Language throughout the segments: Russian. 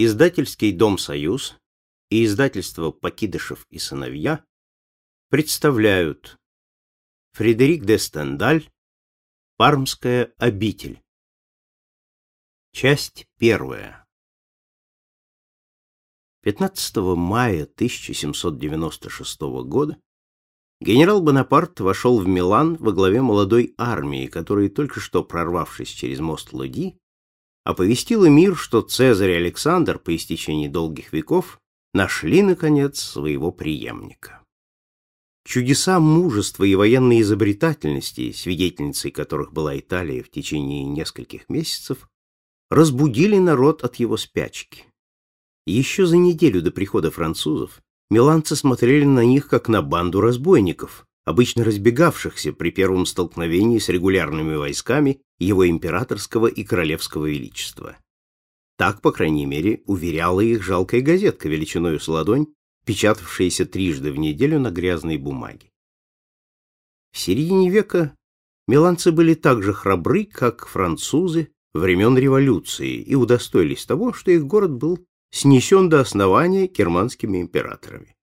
Издательский дом «Союз» и издательство «Покидышев и сыновья» представляют Фредерик де Стендаль «Пармская обитель». Часть первая. 15 мая 1796 года генерал Бонапарт вошел в Милан во главе молодой армии, которая, только что прорвавшись через мост Лоди, оповестила мир, что Цезарь и Александр по истечении долгих веков нашли, наконец, своего преемника. Чудеса мужества и военной изобретательности, свидетельницей которых была Италия в течение нескольких месяцев, разбудили народ от его спячки. Еще за неделю до прихода французов миланцы смотрели на них как на банду разбойников, обычно разбегавшихся при первом столкновении с регулярными войсками его императорского и королевского величества. Так, по крайней мере, уверяла их жалкая газетка величиною с ладонь, печатавшаяся трижды в неделю на грязной бумаге. В середине века миланцы были так же храбры, как французы времен революции и удостоились того, что их город был снесен до основания германскими императорами.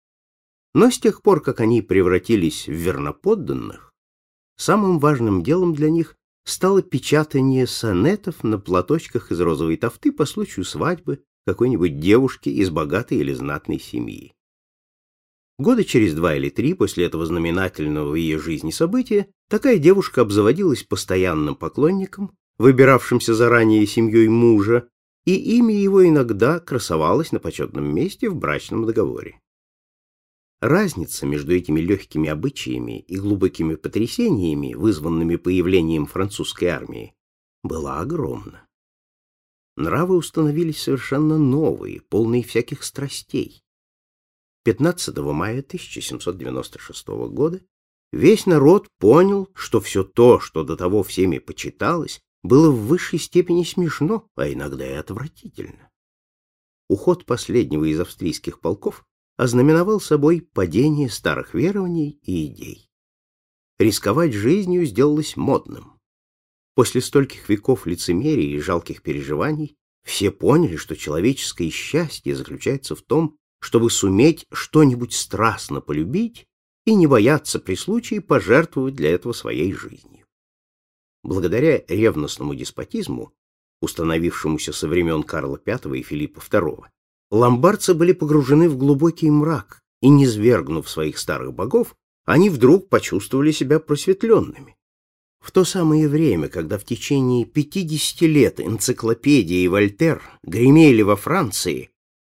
Но с тех пор, как они превратились в верноподданных, самым важным делом для них стало печатание сонетов на платочках из розовой тофты по случаю свадьбы какой-нибудь девушки из богатой или знатной семьи. Года через два или три после этого знаменательного в ее жизни события такая девушка обзаводилась постоянным поклонником, выбиравшимся заранее семьей мужа, и имя его иногда красовалось на почетном месте в брачном договоре. Разница между этими легкими обычаями и глубокими потрясениями, вызванными появлением французской армии, была огромна. Нравы установились совершенно новые, полные всяких страстей. 15 мая 1796 года весь народ понял, что все то, что до того всеми почиталось, было в высшей степени смешно, а иногда и отвратительно. Уход последнего из австрийских полков ознаменовал собой падение старых верований и идей. Рисковать жизнью сделалось модным. После стольких веков лицемерия и жалких переживаний все поняли, что человеческое счастье заключается в том, чтобы суметь что-нибудь страстно полюбить и не бояться при случае пожертвовать для этого своей жизнью. Благодаря ревностному деспотизму, установившемуся со времен Карла V и Филиппа II, ломбардцы были погружены в глубокий мрак, и, низвергнув своих старых богов, они вдруг почувствовали себя просветленными. В то самое время, когда в течение 50 лет энциклопедия и Вольтер гремели во Франции,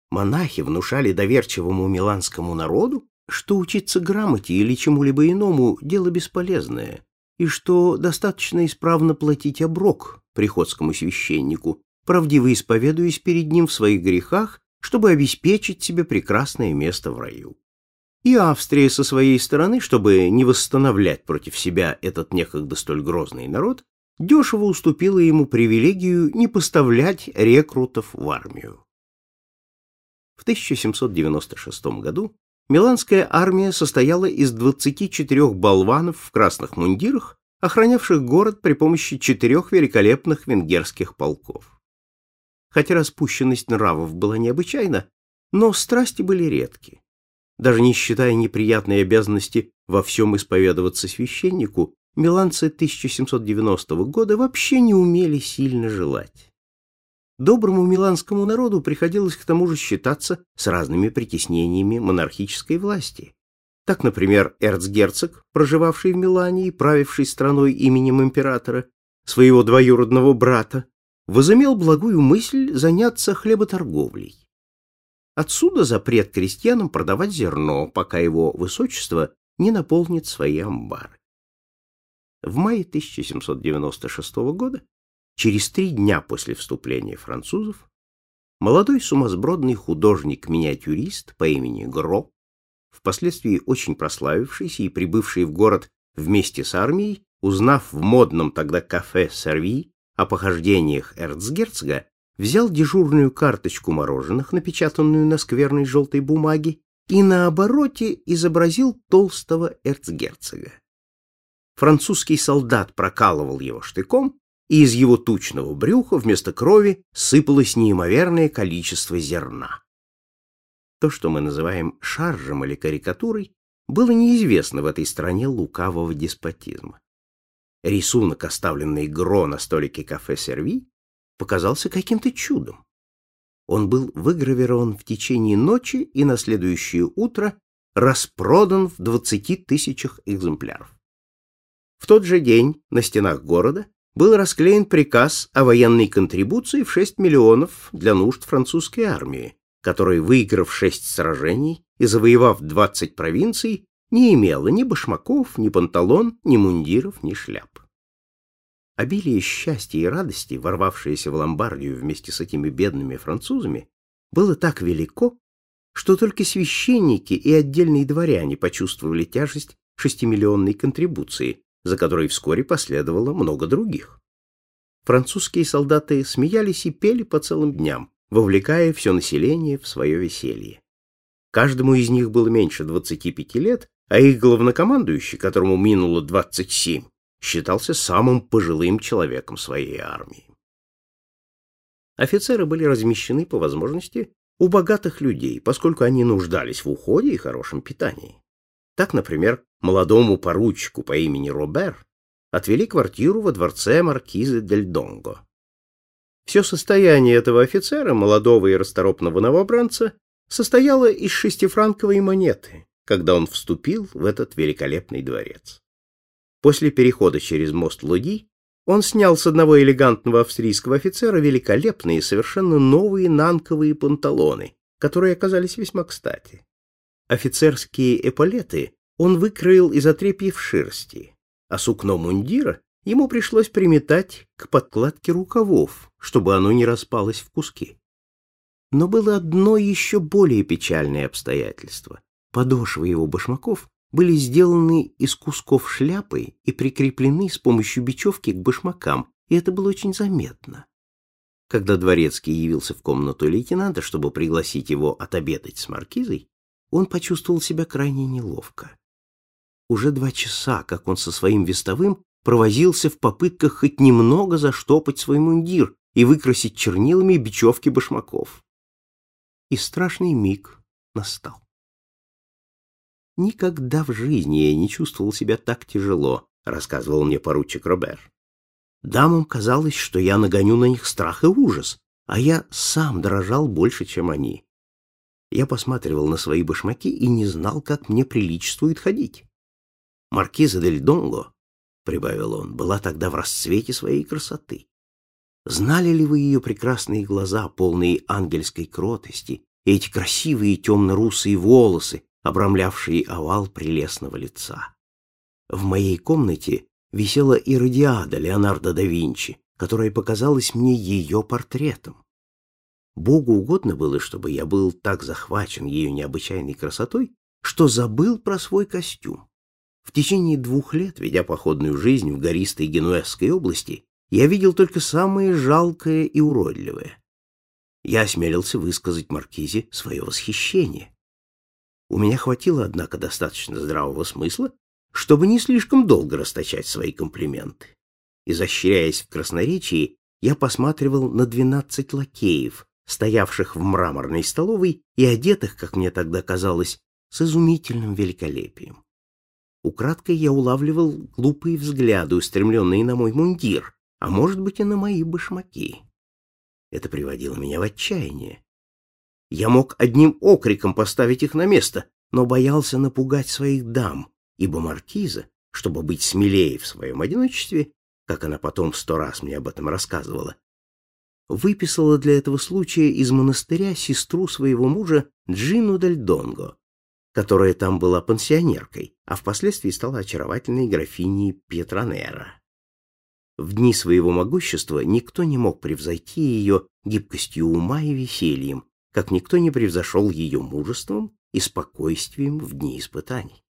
монахи внушали доверчивому миланскому народу, что учиться грамоте или чему-либо иному – дело бесполезное, и что достаточно исправно платить оброк приходскому священнику, правдиво исповедуясь перед ним в своих грехах чтобы обеспечить себе прекрасное место в раю. И Австрия со своей стороны, чтобы не восстановлять против себя этот некогда столь грозный народ, дешево уступила ему привилегию не поставлять рекрутов в армию. В 1796 году Миланская армия состояла из 24 болванов в красных мундирах, охранявших город при помощи четырех великолепных венгерских полков. Хотя распущенность нравов была необычайна, но страсти были редки. Даже не считая неприятной обязанности во всем исповедоваться священнику, миланцы 1790 года вообще не умели сильно желать. Доброму миланскому народу приходилось к тому же считаться с разными притеснениями монархической власти. Так, например, эрцгерцог, проживавший в Милане и правивший страной именем императора, своего двоюродного брата, возымел благую мысль заняться хлеботорговлей. Отсюда запрет крестьянам продавать зерно, пока его высочество не наполнит свои амбары. В мае 1796 года, через три дня после вступления французов, молодой сумасбродный художник-миниатюрист по имени Гро, впоследствии очень прославившийся и прибывший в город вместе с армией, узнав в модном тогда кафе «Серви» о похождениях эрцгерцога, взял дежурную карточку мороженых, напечатанную на скверной желтой бумаге, и на обороте изобразил толстого эрцгерцога. Французский солдат прокалывал его штыком, и из его тучного брюха вместо крови сыпалось неимоверное количество зерна. То, что мы называем шаржем или карикатурой, было неизвестно в этой стране лукавого деспотизма. Рисунок, оставленный Гро на столике кафе «Серви», показался каким-то чудом. Он был выгравирован в течение ночи и на следующее утро распродан в 20 тысячах экземпляров. В тот же день на стенах города был расклеен приказ о военной контрибуции в 6 миллионов для нужд французской армии, которая, выиграв шесть сражений и завоевав 20 провинций, не имела ни башмаков, ни панталон, ни мундиров, ни шляп. Обилие счастья и радости, ворвавшееся в Ломбардию вместе с этими бедными французами, было так велико, что только священники и отдельные дворяне почувствовали тяжесть шестимиллионной контрибуции, за которой вскоре последовало много других. Французские солдаты смеялись и пели по целым дням, вовлекая все население в свое веселье. Каждому из них было меньше 25 лет, а их главнокомандующий, которому минуло 27, считался самым пожилым человеком своей армии. Офицеры были размещены по возможности у богатых людей, поскольку они нуждались в уходе и хорошем питании. Так, например, молодому поручику по имени Робер отвели квартиру во дворце маркизы Дель Донго. Все состояние этого офицера, молодого и расторопного новобранца, состояло из шестифранковой монеты, когда он вступил в этот великолепный дворец. После перехода через мост Луди он снял с одного элегантного австрийского офицера великолепные, совершенно новые нанковые панталоны, которые оказались весьма кстати. Офицерские эполеты он выкроил из отрепьев шерсти, а сукно мундира ему пришлось приметать к подкладке рукавов, чтобы оно не распалось в куски. Но было одно еще более печальное обстоятельство. Подошвы его башмаков были сделаны из кусков шляпы и прикреплены с помощью бечевки к башмакам, и это было очень заметно. Когда дворецкий явился в комнату лейтенанта, чтобы пригласить его отобедать с маркизой, он почувствовал себя крайне неловко. Уже два часа, как он со своим вестовым провозился в попытках хоть немного заштопать свой мундир и выкрасить чернилами бечевки башмаков. И страшный миг настал. Никогда в жизни я не чувствовал себя так тяжело, рассказывал мне поручик Робер. Дамам казалось, что я нагоню на них страх и ужас, а я сам дрожал больше, чем они. Я посматривал на свои башмаки и не знал, как мне приличествует ходить. Маркиза дель Донго, прибавил он, была тогда в расцвете своей красоты. Знали ли вы ее прекрасные глаза, полные ангельской кротости, и эти красивые темно-русые волосы, обрамлявшие овал прелестного лица. В моей комнате висела Иродиада Леонардо да Винчи, которая показалась мне ее портретом. Богу угодно было, чтобы я был так захвачен ее необычайной красотой, что забыл про свой костюм. В течение двух лет, ведя походную жизнь в гористой Генуэзской области, я видел только самое жалкое и уродливое. Я осмелился высказать Маркизе свое восхищение. У меня хватило, однако, достаточно здравого смысла, чтобы не слишком долго расточать свои комплименты. Изощряясь в красноречии, я посматривал на двенадцать лакеев, стоявших в мраморной столовой и одетых, как мне тогда казалось, с изумительным великолепием. Украдкой я улавливал глупые взгляды, устремленные на мой мундир, а может быть и на мои башмаки. Это приводило меня в отчаяние. Я мог одним окриком поставить их на место, но боялся напугать своих дам, ибо маркиза, чтобы быть смелее в своем одиночестве, как она потом сто раз мне об этом рассказывала, выписала для этого случая из монастыря сестру своего мужа Джину Дель Донго, которая там была пансионеркой, а впоследствии стала очаровательной графиней Пьетронера. В дни своего могущества никто не мог превзойти ее гибкостью ума и весельем, как никто не превзошел ее мужеством и спокойствием в дни испытаний.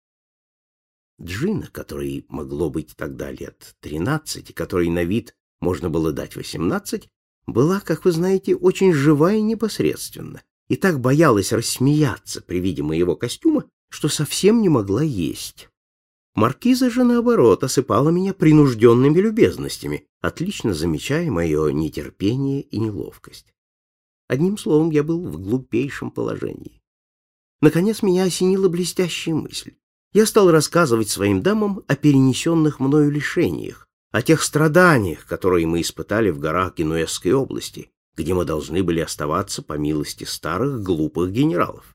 Джина, которой могло быть тогда лет тринадцать, и которой на вид можно было дать восемнадцать, была, как вы знаете, очень жива и непосредственна, и так боялась рассмеяться при виде моего костюма, что совсем не могла есть. Маркиза же, наоборот, осыпала меня принужденными любезностями, отлично замечая мое нетерпение и неловкость. Одним словом, я был в глупейшем положении. Наконец меня осенила блестящая мысль. Я стал рассказывать своим дамам о перенесенных мною лишениях, о тех страданиях, которые мы испытали в горах Генуэзской области, где мы должны были оставаться по милости старых глупых генералов.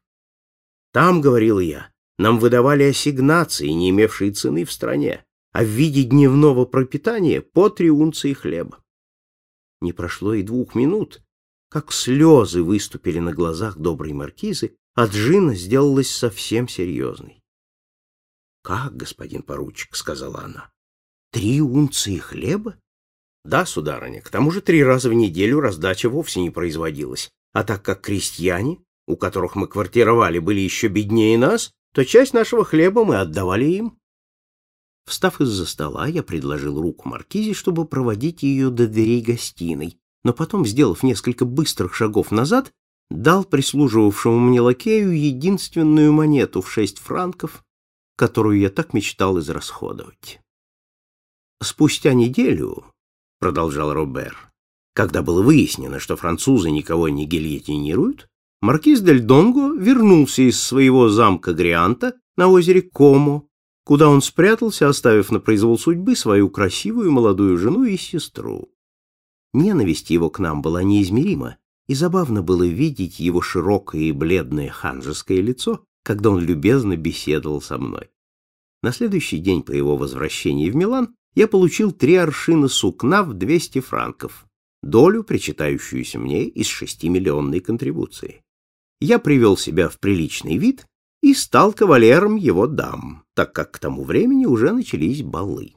Там, говорил я, нам выдавали ассигнации, не имевшие цены в стране, а в виде дневного пропитания по три унции хлеба. Не прошло и двух минут, как слезы выступили на глазах доброй маркизы, а Джина сделалась совсем серьезной. — Как, господин поручик, — сказала она, — три унции хлеба? — Да, сударыня, к тому же три раза в неделю раздача вовсе не производилась, а так как крестьяне, у которых мы квартировали, были еще беднее нас, то часть нашего хлеба мы отдавали им. Встав из-за стола, я предложил руку маркизе, чтобы проводить ее до дверей гостиной, но потом, сделав несколько быстрых шагов назад, дал прислуживавшему мне лакею единственную монету в шесть франков, которую я так мечтал израсходовать. Спустя неделю, — продолжал Робер, — когда было выяснено, что французы никого не гильотинируют, маркиз Дель Донго вернулся из своего замка Грианта на озере Комо, куда он спрятался, оставив на произвол судьбы свою красивую молодую жену и сестру. Ненависть его к нам была неизмерима, и забавно было видеть его широкое и бледное ханжеское лицо, когда он любезно беседовал со мной. На следующий день по его возвращении в Милан я получил три аршина сукна в 200 франков, долю, причитающуюся мне из шестимиллионной контрибуции я привел себя в приличный вид и стал кавалером его дам, так как к тому времени уже начались балы.